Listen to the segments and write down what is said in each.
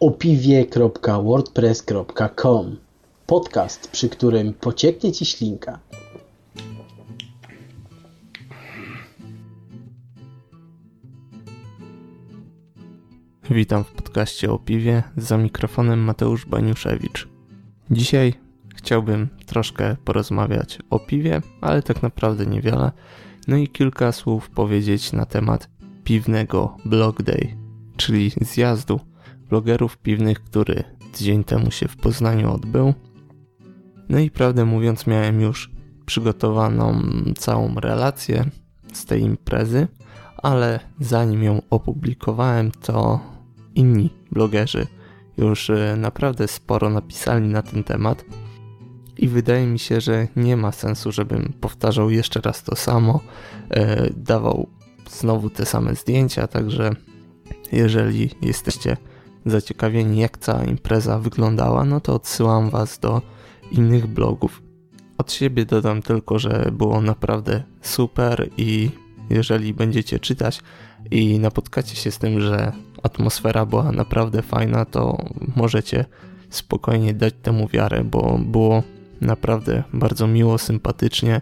opiwie.wordpress.com Podcast, przy którym pocieknie Ci ślinka. Witam w podcaście o piwie, za mikrofonem Mateusz Baniuszewicz. Dzisiaj chciałbym troszkę porozmawiać o piwie, ale tak naprawdę niewiele, no i kilka słów powiedzieć na temat piwnego Blog Day, czyli zjazdu blogerów piwnych, który tydzień temu się w Poznaniu odbył. No i prawdę mówiąc miałem już przygotowaną całą relację z tej imprezy, ale zanim ją opublikowałem, to inni blogerzy już e, naprawdę sporo napisali na ten temat i wydaje mi się, że nie ma sensu, żebym powtarzał jeszcze raz to samo, e, dawał znowu te same zdjęcia, także jeżeli jesteście zaciekawieni jak cała impreza wyglądała, no to odsyłam was do innych blogów. Od siebie dodam tylko, że było naprawdę super i jeżeli będziecie czytać i napotkacie się z tym, że atmosfera była naprawdę fajna, to możecie spokojnie dać temu wiarę, bo było naprawdę bardzo miło, sympatycznie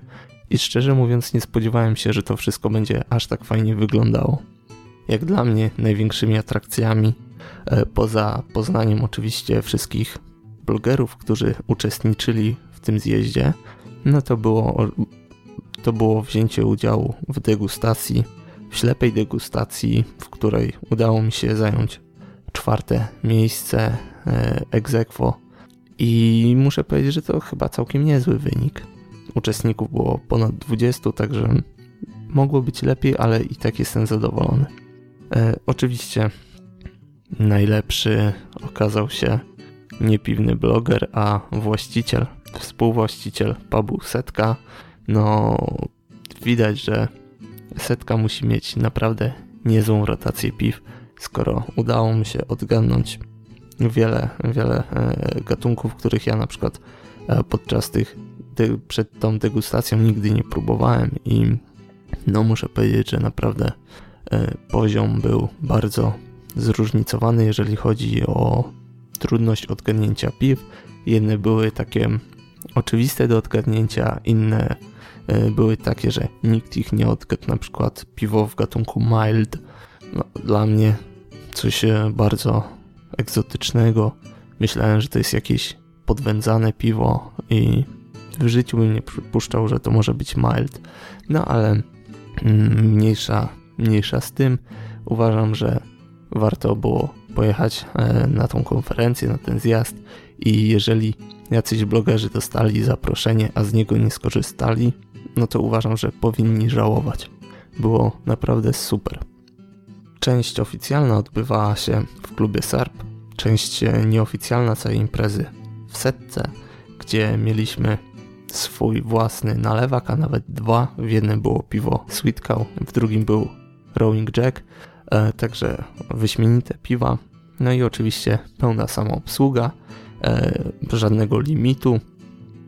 i szczerze mówiąc nie spodziewałem się, że to wszystko będzie aż tak fajnie wyglądało. Jak dla mnie największymi atrakcjami, e, poza poznaniem oczywiście wszystkich blogerów, którzy uczestniczyli w tym zjeździe, no to było, to było wzięcie udziału w degustacji, w ślepej degustacji, w której udało mi się zająć czwarte miejsce e, aequo i muszę powiedzieć, że to chyba całkiem niezły wynik. Uczestników było ponad 20, także mogło być lepiej, ale i tak jestem zadowolony. E, oczywiście najlepszy okazał się niepiwny bloger, a właściciel, współwłaściciel pubu Setka. No, widać, że Setka musi mieć naprawdę niezłą rotację piw, skoro udało mi się odgadnąć wiele, wiele e, gatunków, których ja na przykład e, podczas tych, przed tą degustacją nigdy nie próbowałem i no muszę powiedzieć, że naprawdę poziom był bardzo zróżnicowany, jeżeli chodzi o trudność odgadnięcia piw. Jedne były takie oczywiste do odgadnięcia, inne były takie, że nikt ich nie odgadł, na przykład piwo w gatunku mild. No, dla mnie coś bardzo egzotycznego. Myślałem, że to jest jakieś podwędzane piwo i w życiu bym nie przypuszczał, że to może być mild. No ale mm, mniejsza, mniejsza z tym. Uważam, że warto było pojechać e, na tą konferencję, na ten zjazd i jeżeli jacyś blogerzy dostali zaproszenie, a z niego nie skorzystali, no to uważam, że powinni żałować. Było naprawdę super. Część oficjalna odbywała się w klubie SARP, część nieoficjalna całej imprezy w setce, gdzie mieliśmy swój własny nalewak, a nawet dwa. W jednym było piwo Sweet Cow, w drugim był Rowing Jack, e, także wyśmienite piwa. No i oczywiście pełna samoobsługa, e, żadnego limitu.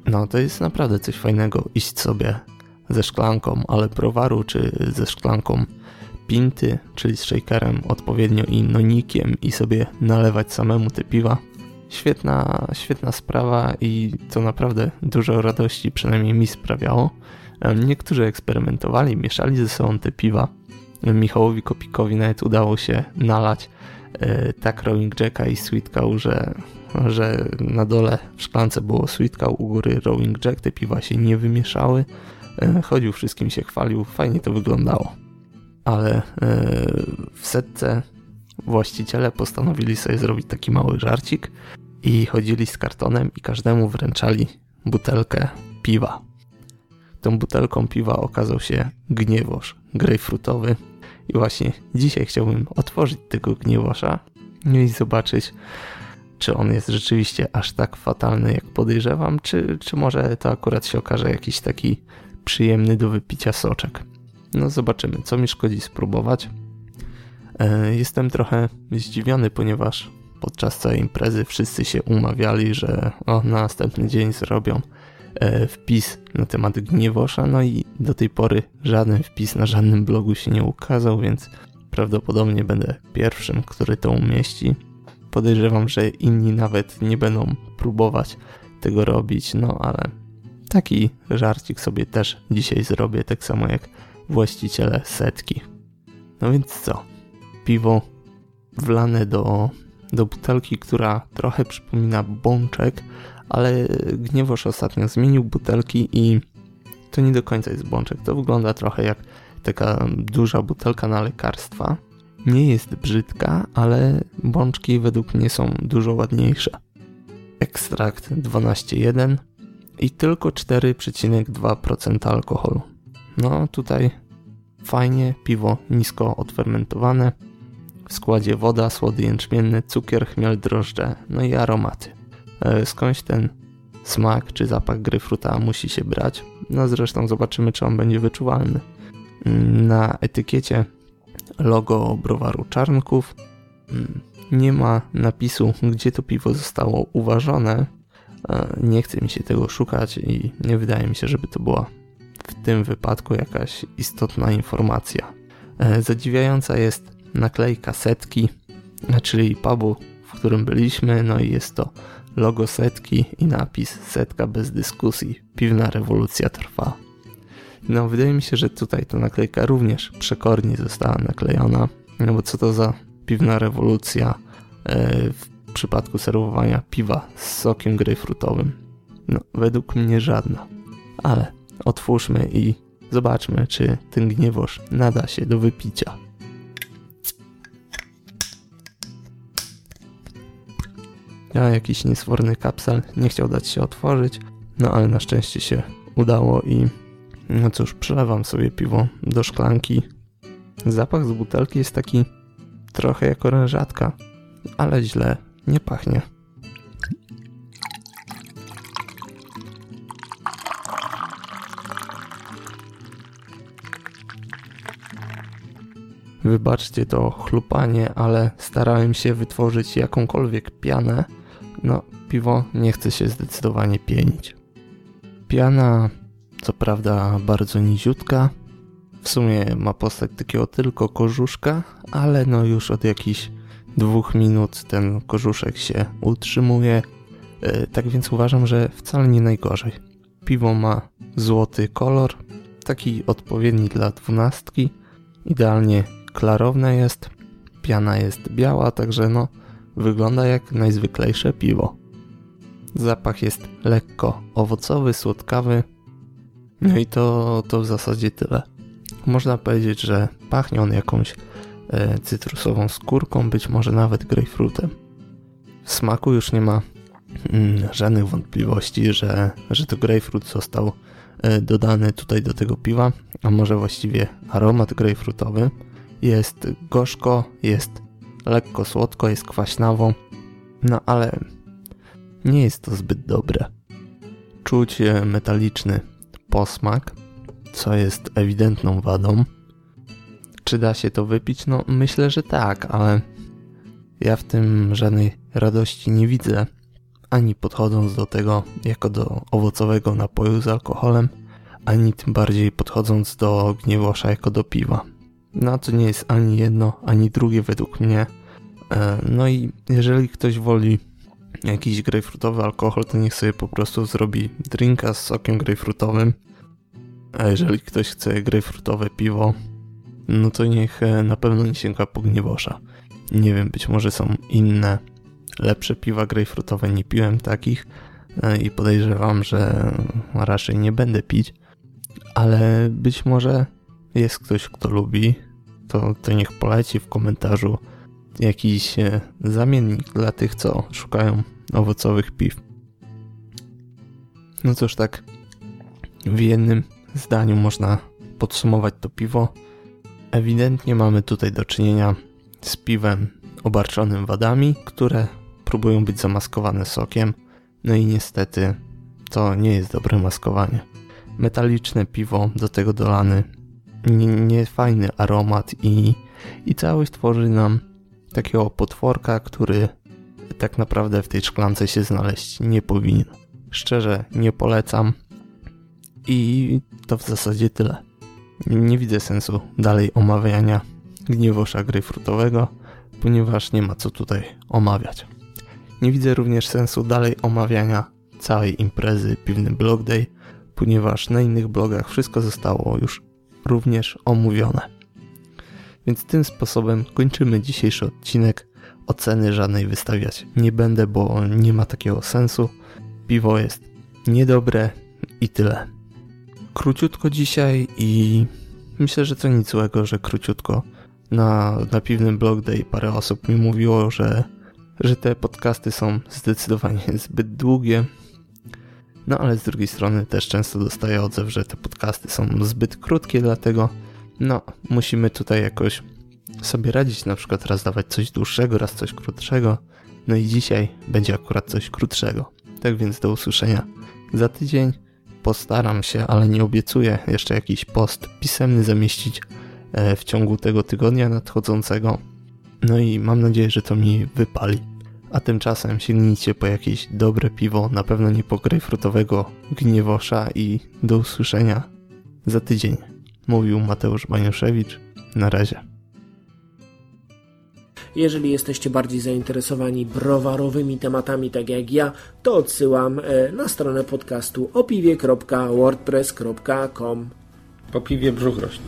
No to jest naprawdę coś fajnego iść sobie ze szklanką ale browaru, czy ze szklanką pinty, czyli z shakerem odpowiednio i nonikiem i sobie nalewać samemu te piwa. Świetna, świetna sprawa i to naprawdę dużo radości przynajmniej mi sprawiało. Niektórzy eksperymentowali, mieszali ze sobą te piwa. Michałowi Kopikowi nawet udało się nalać e, tak Rowing Jacka i Sweet że, że na dole w szklance było Sweet u góry Rowing Jack, te piwa się nie wymieszały. E, chodził, wszystkim się chwalił, fajnie to wyglądało ale e, w setce właściciele postanowili sobie zrobić taki mały żarcik i chodzili z kartonem i każdemu wręczali butelkę piwa. Tą butelką piwa okazał się gniewosz grejpfrutowy i właśnie dzisiaj chciałbym otworzyć tego gniewosza i zobaczyć, czy on jest rzeczywiście aż tak fatalny, jak podejrzewam, czy, czy może to akurat się okaże jakiś taki przyjemny do wypicia soczek. No zobaczymy, co mi szkodzi spróbować. E, jestem trochę zdziwiony, ponieważ podczas całej imprezy wszyscy się umawiali, że o, na następny dzień zrobią wpis na temat gniewosza, no i do tej pory żaden wpis na żadnym blogu się nie ukazał, więc prawdopodobnie będę pierwszym, który to umieści. podejrzewam, że inni nawet nie będą próbować tego robić, no ale taki żarcik sobie też dzisiaj zrobię, tak samo jak właściciele setki. No więc co? Piwo wlane do, do butelki, która trochę przypomina bączek, ale Gniewosz ostatnio zmienił butelki i to nie do końca jest bączek. To wygląda trochę jak taka duża butelka na lekarstwa. Nie jest brzydka, ale bączki według mnie są dużo ładniejsze. Ekstrakt 12,1 i tylko 4,2% alkoholu. No tutaj fajnie, piwo nisko odfermentowane, w składzie woda, słody jęczmienny, cukier, chmiel, drożdże, no i aromaty. E, skądś ten smak czy zapach gryfruta musi się brać. No zresztą zobaczymy, czy on będzie wyczuwalny. Mm, na etykiecie logo browaru Czarnków mm, nie ma napisu, gdzie to piwo zostało uważone. E, nie chce mi się tego szukać i nie wydaje mi się, żeby to była w tym wypadku jakaś istotna informacja. E, zadziwiająca jest naklejka setki, czyli pubu, w którym byliśmy, no i jest to logo setki i napis setka bez dyskusji, piwna rewolucja trwa. No wydaje mi się, że tutaj ta naklejka również przekornie została naklejona, no bo co to za piwna rewolucja e, w przypadku serwowania piwa z sokiem grejpfrutowym? No według mnie żadna. Ale otwórzmy i zobaczmy, czy ten gniewoż nada się do wypicia. Ja jakiś niesforny kapsel nie chciał dać się otworzyć, no ale na szczęście się udało i no cóż, przelewam sobie piwo do szklanki. Zapach z butelki jest taki trochę jak orężatka, ale źle nie pachnie. Wybaczcie to chlupanie, ale starałem się wytworzyć jakąkolwiek pianę. No, piwo nie chce się zdecydowanie pienić. Piana, co prawda bardzo niziutka, w sumie ma postać takiego tylko korzuszka, ale no już od jakichś dwóch minut ten korzuszek się utrzymuje. E, tak więc uważam, że wcale nie najgorzej. Piwo ma złoty kolor, taki odpowiedni dla dwunastki, idealnie klarowne jest, piana jest biała, także no wygląda jak najzwyklejsze piwo. Zapach jest lekko owocowy, słodkawy. No i to, to w zasadzie tyle. Można powiedzieć, że pachnie on jakąś e, cytrusową skórką, być może nawet grejpfrutem. W smaku już nie ma mm, żadnych wątpliwości, że, że to grejpfrut został e, dodany tutaj do tego piwa, a może właściwie aromat grejpfrutowy. Jest gorzko, jest lekko słodko, jest kwaśnawo, no ale nie jest to zbyt dobre. Czuć metaliczny posmak, co jest ewidentną wadą. Czy da się to wypić? No myślę, że tak, ale ja w tym żadnej radości nie widzę. Ani podchodząc do tego jako do owocowego napoju z alkoholem, ani tym bardziej podchodząc do gniewosza jako do piwa. No to nie jest ani jedno, ani drugie według mnie. E, no i jeżeli ktoś woli jakiś grejpfrutowy alkohol, to niech sobie po prostu zrobi drinka z sokiem grejpfrutowym. A jeżeli ktoś chce grejpfrutowe piwo, no to niech e, na pewno nie sięga po gniewosza. Nie wiem, być może są inne, lepsze piwa grejpfrutowe, nie piłem takich e, i podejrzewam, że raczej nie będę pić, ale być może jest ktoś, kto lubi, to, to niech poleci w komentarzu jakiś e, zamiennik dla tych, co szukają owocowych piw. No cóż, tak w jednym zdaniu można podsumować to piwo. Ewidentnie mamy tutaj do czynienia z piwem obarczonym wadami, które próbują być zamaskowane sokiem. No i niestety to nie jest dobre maskowanie. Metaliczne piwo, do tego dolany niefajny nie aromat i, i całość tworzy nam takiego potworka, który tak naprawdę w tej szklance się znaleźć nie powinien. Szczerze nie polecam i to w zasadzie tyle. Nie widzę sensu dalej omawiania gniewosza gry frutowego. ponieważ nie ma co tutaj omawiać. Nie widzę również sensu dalej omawiania całej imprezy Piwny Blog Day, ponieważ na innych blogach wszystko zostało już również omówione. Więc tym sposobem kończymy dzisiejszy odcinek. Oceny żadnej wystawiać nie będę, bo nie ma takiego sensu. Piwo jest niedobre i tyle. Króciutko dzisiaj i myślę, że to nic złego, że króciutko. Na, na piwnym blog day parę osób mi mówiło, że, że te podcasty są zdecydowanie zbyt długie. No ale z drugiej strony też często dostaję odzew, że te podcasty są zbyt krótkie, dlatego no musimy tutaj jakoś sobie radzić, na przykład raz dawać coś dłuższego, raz coś krótszego. No i dzisiaj będzie akurat coś krótszego. Tak więc do usłyszenia za tydzień. Postaram się, ale nie obiecuję jeszcze jakiś post pisemny zamieścić e, w ciągu tego tygodnia nadchodzącego. No i mam nadzieję, że to mi wypali. A tymczasem sięgnijcie po jakieś dobre piwo, na pewno nie po grejpfrutowego gniewosza i do usłyszenia za tydzień. Mówił Mateusz Baniuszewicz. Na razie. Jeżeli jesteście bardziej zainteresowani browarowymi tematami, tak jak ja, to odsyłam e, na stronę podcastu opiwie.wordpress.com. Po piwie brzuch rośnie.